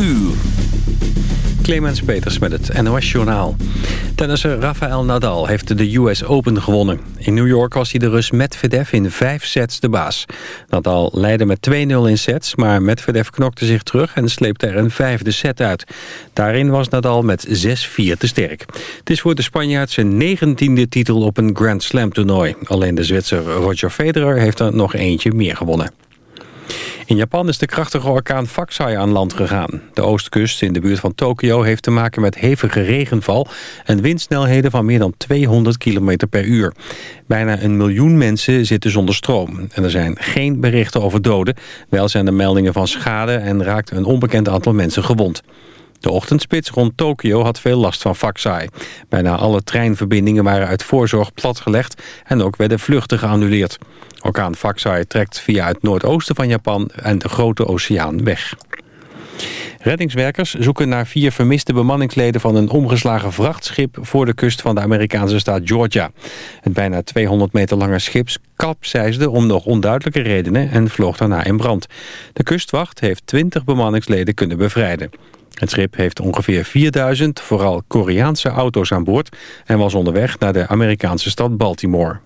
uur. Clemens Peters met het NOS Journaal. Tennisser Rafael Nadal heeft de US Open gewonnen. In New York was hij de Rus Medvedev in vijf sets de baas. Nadal leidde met 2-0 in sets, maar Medvedev knokte zich terug... en sleepte er een vijfde set uit. Daarin was Nadal met 6-4 te sterk. Het is voor de Spanjaard zijn negentiende titel op een Grand Slam toernooi. Alleen de Zwitser Roger Federer heeft er nog eentje meer gewonnen. In Japan is de krachtige orkaan Faxai aan land gegaan. De oostkust in de buurt van Tokio heeft te maken met hevige regenval... en windsnelheden van meer dan 200 km per uur. Bijna een miljoen mensen zitten zonder stroom. En er zijn geen berichten over doden. Wel zijn er meldingen van schade en raakt een onbekend aantal mensen gewond. De ochtendspits rond Tokio had veel last van Faxai. Bijna alle treinverbindingen waren uit voorzorg platgelegd... en ook werden vluchten geannuleerd. Orkaan Faxai trekt via het noordoosten van Japan en de Grote Oceaan weg. Reddingswerkers zoeken naar vier vermiste bemanningsleden van een omgeslagen vrachtschip voor de kust van de Amerikaanse staat Georgia. Het bijna 200 meter lange schip kapseisde om nog onduidelijke redenen en vloog daarna in brand. De kustwacht heeft 20 bemanningsleden kunnen bevrijden. Het schip heeft ongeveer 4000, vooral Koreaanse auto's aan boord... en was onderweg naar de Amerikaanse stad Baltimore.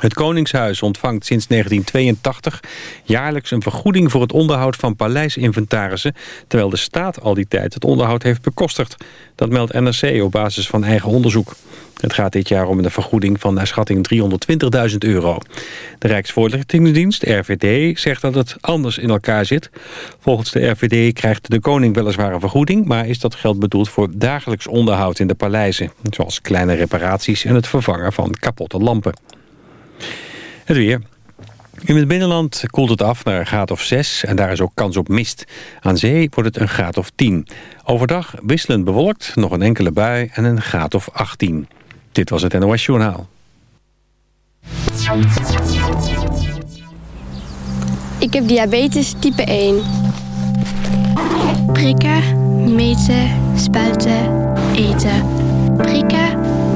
Het Koningshuis ontvangt sinds 1982 jaarlijks een vergoeding voor het onderhoud van paleisinventarissen, terwijl de staat al die tijd het onderhoud heeft bekostigd. Dat meldt NRC op basis van eigen onderzoek. Het gaat dit jaar om een vergoeding van naar schatting 320.000 euro. De Rijksvoorlichtingsdienst, RVD, zegt dat het anders in elkaar zit. Volgens de RVD krijgt de koning weliswaar een vergoeding... maar is dat geld bedoeld voor dagelijks onderhoud in de paleizen... zoals kleine reparaties en het vervangen van kapotte lampen. Het weer. In het binnenland koelt het af naar een graad of 6 en daar is ook kans op mist. Aan zee wordt het een graad of 10. Overdag wisselend bewolkt, nog een enkele bui en een graad of 18. Dit was het NOS Journaal. Ik heb diabetes type 1. Prikken, meten, spuiten, eten. Prikken,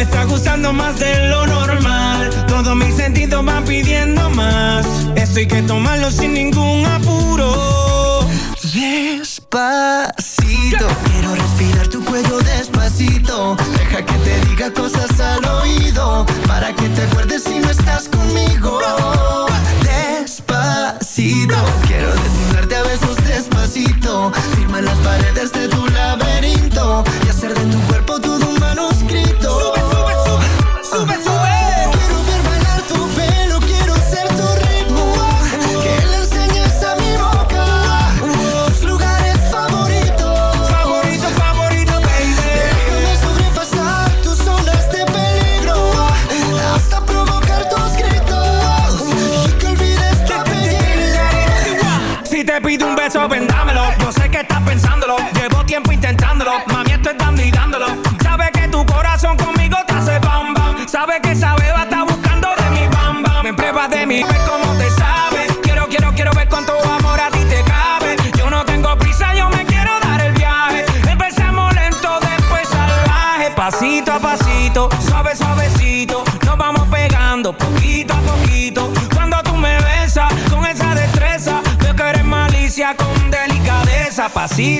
me está gustando más de lo normal. Todos mis sentidos van pidiendo más. Esto hay que tomarlo sin ningún apuro. Despacito, quiero respirar tu cuello despacito. Deja que te diga cosas al oído,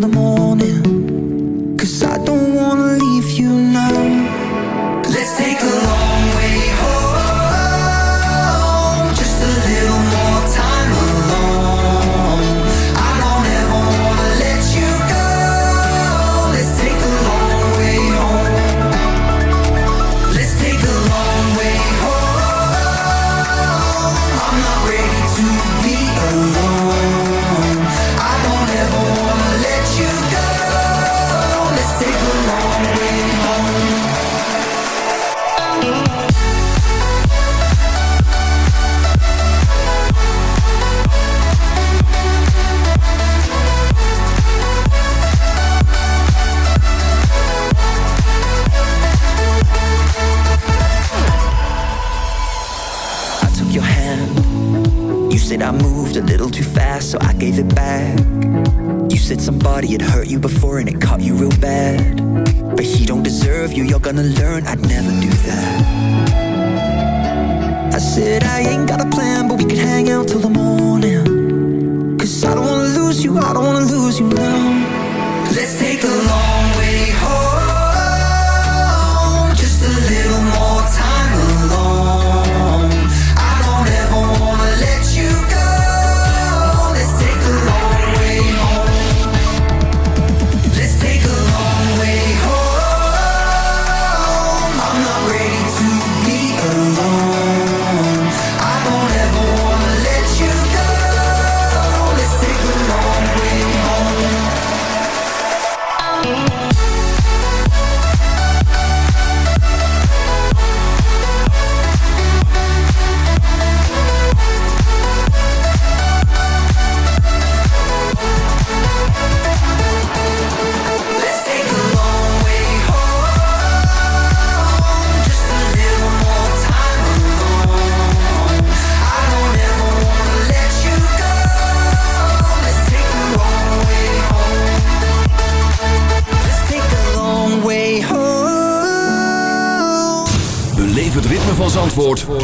till the morning.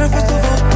professor voltar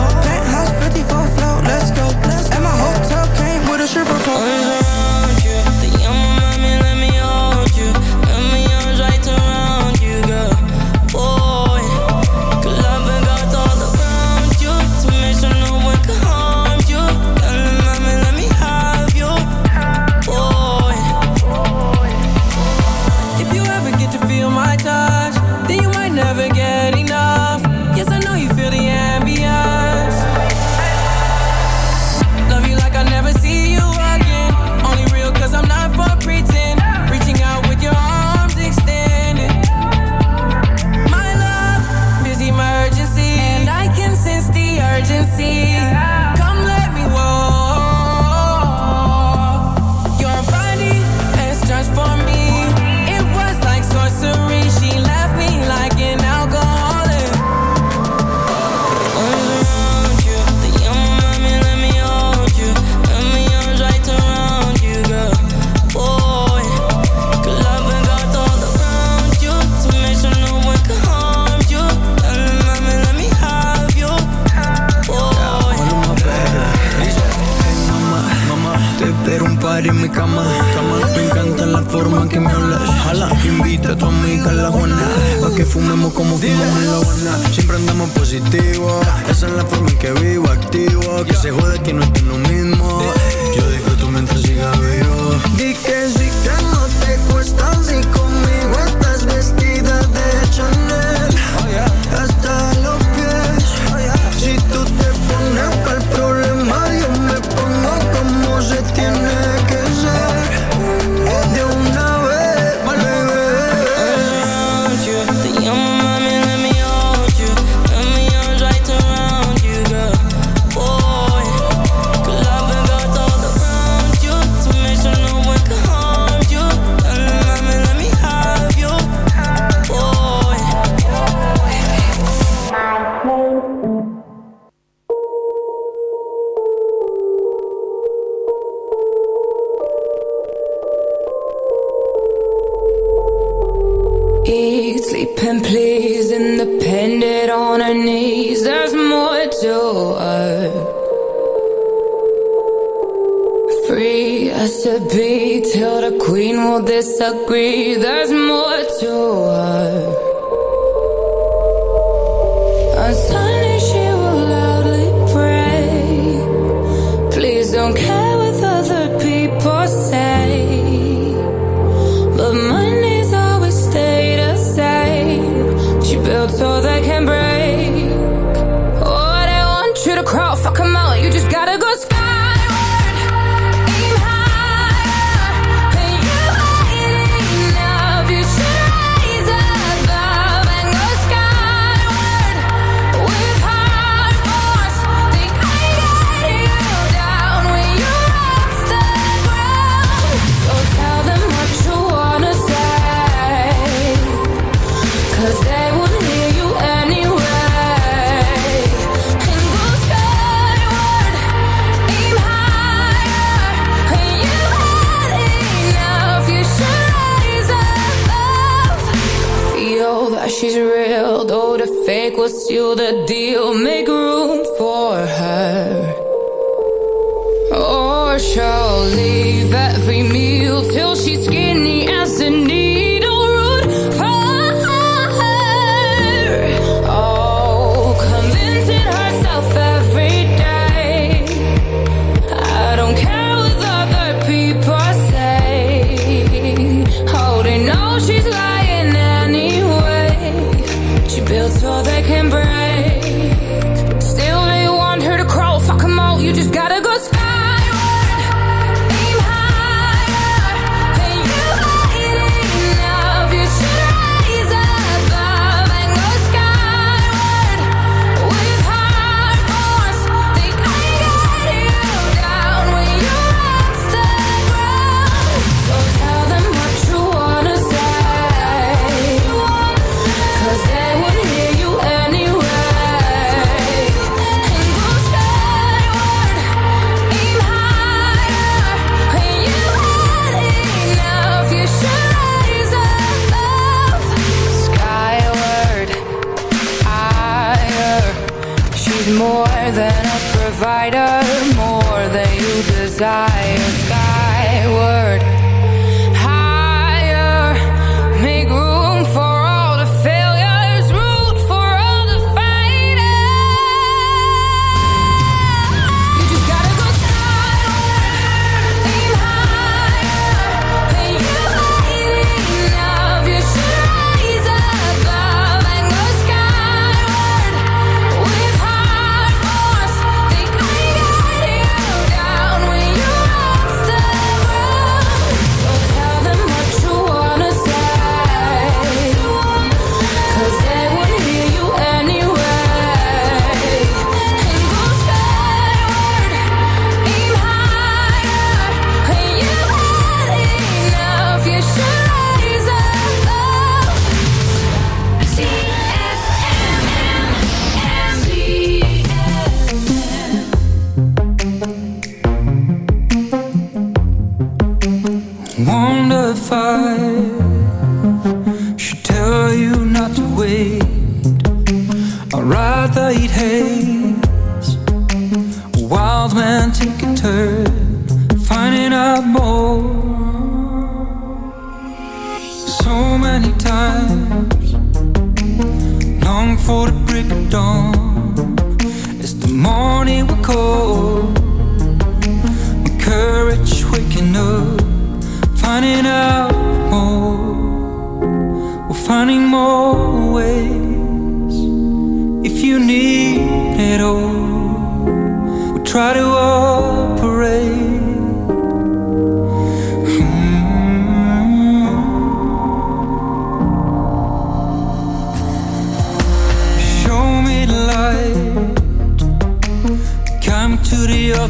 forma en que me hablas. Jala, invita a tu amiga a la buena. Pa' que fumemos como fumamos en la buena. Siempre andamos positivo. Esa es la forma en que vivo, activo. Que se jode que no es lo mismo. Yo disfruto mientras siga vivo. Di que sí.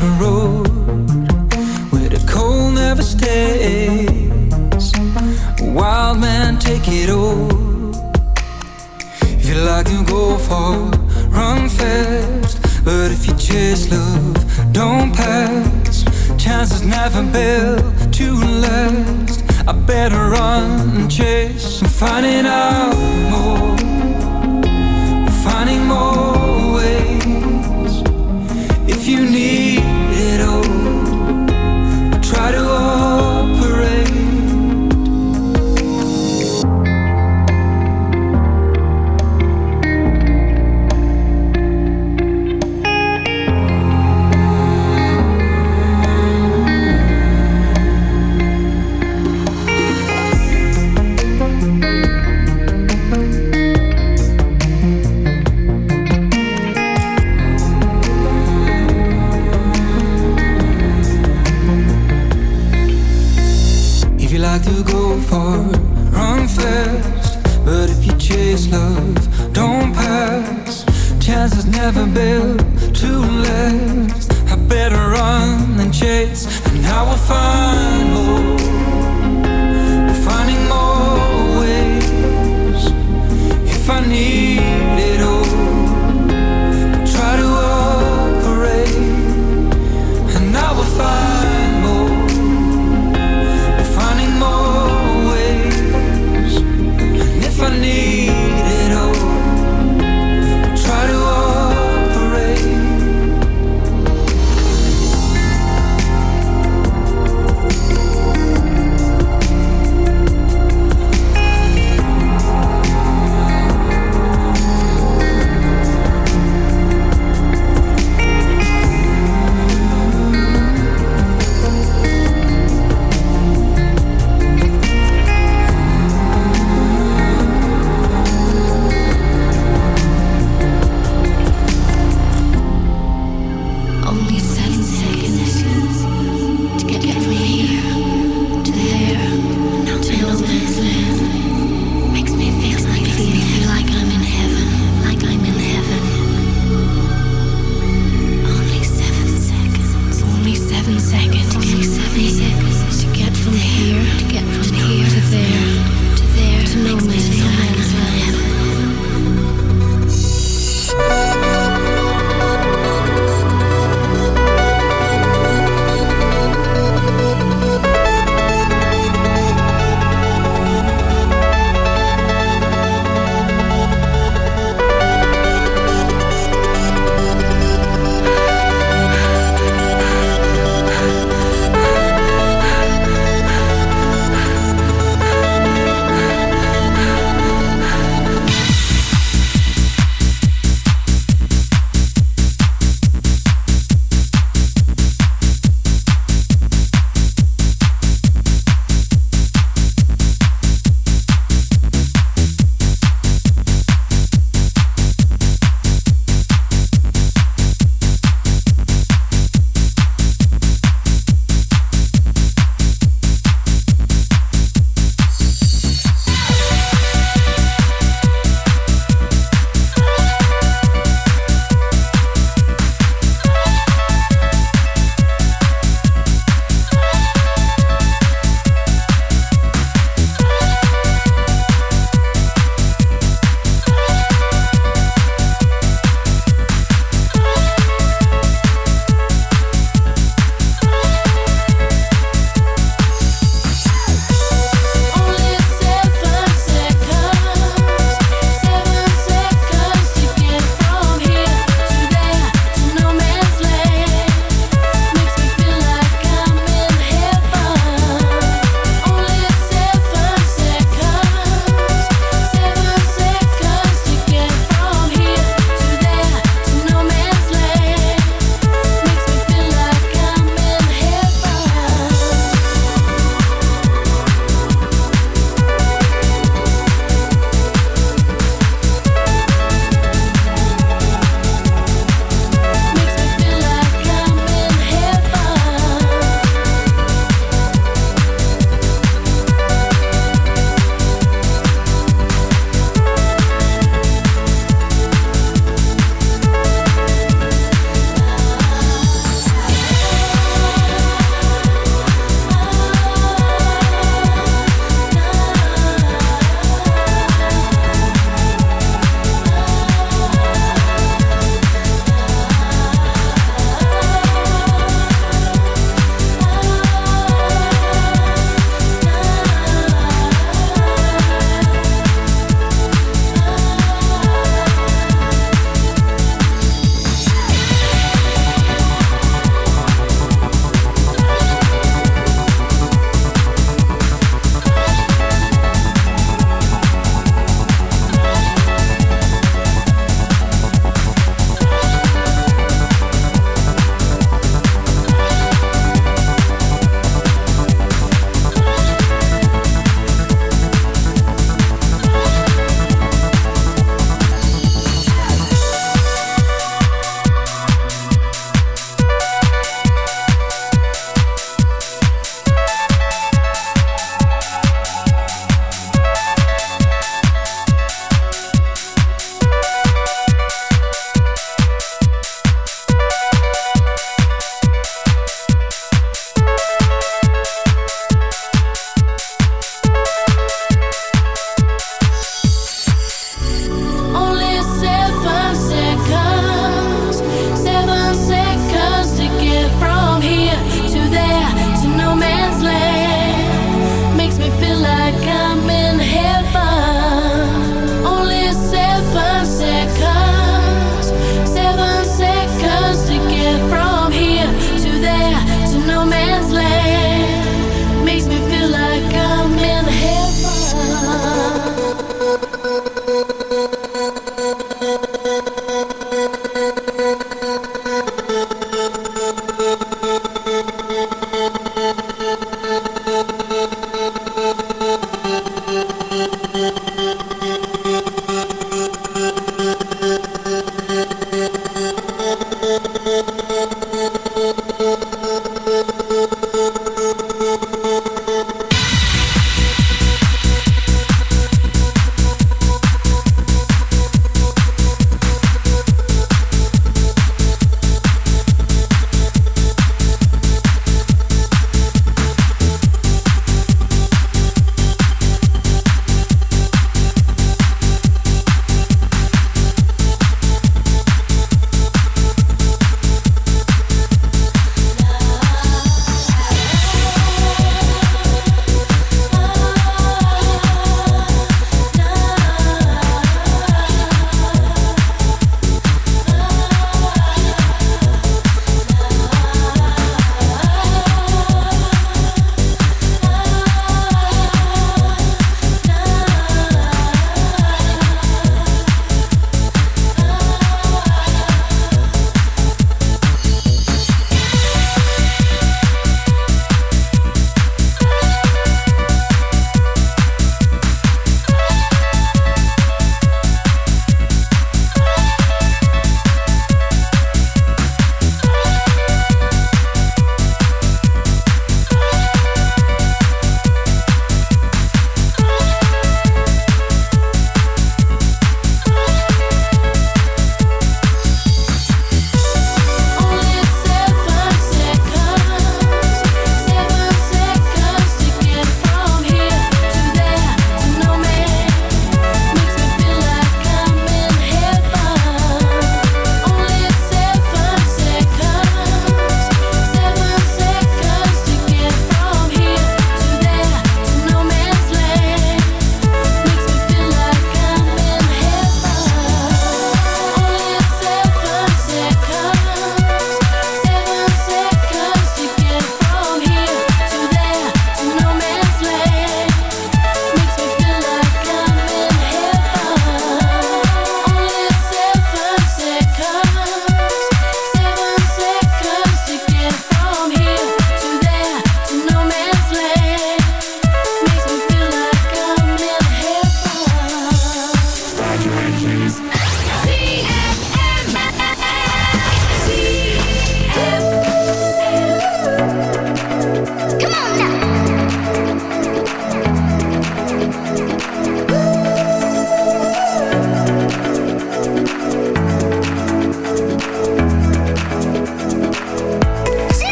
open road where the cold never stays. Wild man, take it all. If you like to go far, run fast. But if you chase love, don't pass. Chances never build.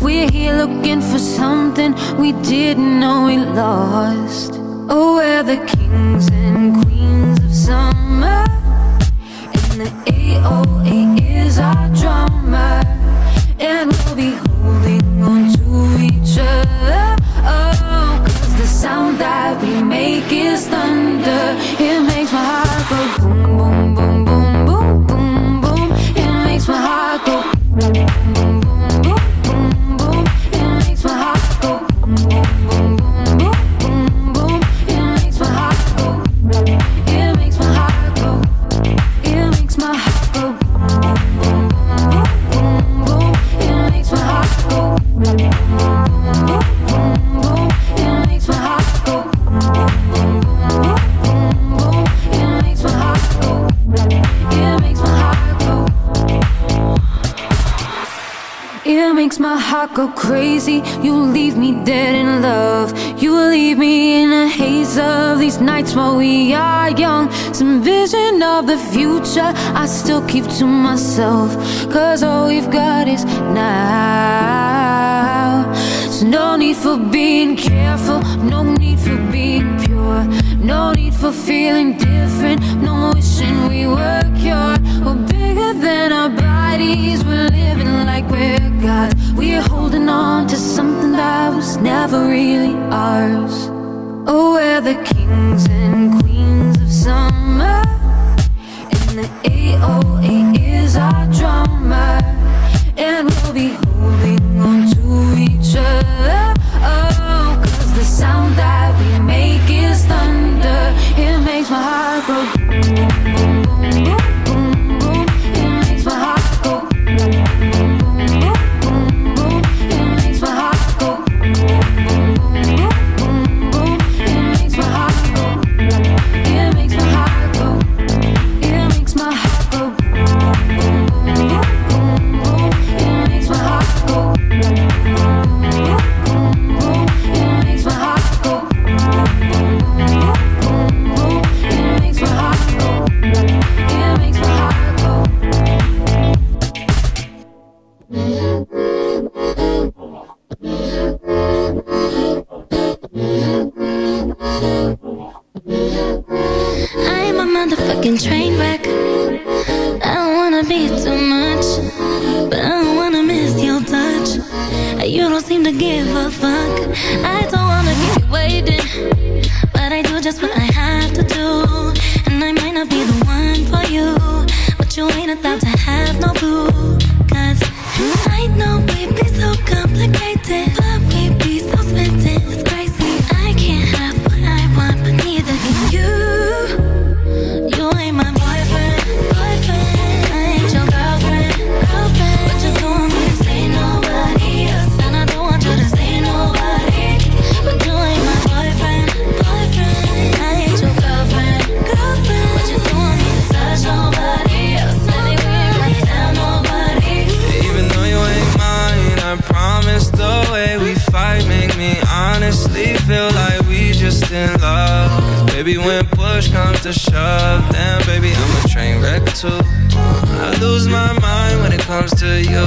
We're here looking for something we didn't know we lost. Oh, we're the kings and queens of summer. And the AOA is our drummer. Heart go crazy. You leave me dead in love. You leave me in a haze of these nights while we are young. Some vision of the future I still keep to myself. Cause all we've got is now. So no need for being careful, no need for being pure. No need for feeling different, no wishing we were cured. We're bigger than our bodies, we're living we're God. We're holding on to something that was never really ours. Oh, we're the kings and queens of summer. And the AOA is our drummer. You don't seem to give a fuck. I don't wanna keep waiting, but I do just what I too. I lose my mind when it comes to you.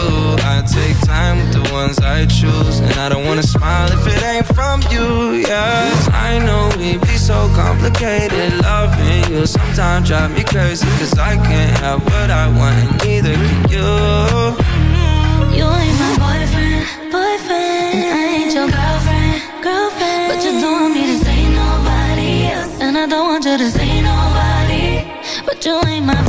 I take time with the ones I choose, and I don't wanna smile if it ain't from you. Yeah, I know we be so complicated. Loving you sometimes drive me crazy, cause I can't have what I want, and neither can you. You ain't my boyfriend, boyfriend. And I ain't your girlfriend, girlfriend. But you don't want me to say nobody else. And I don't want you to say nobody. But you ain't my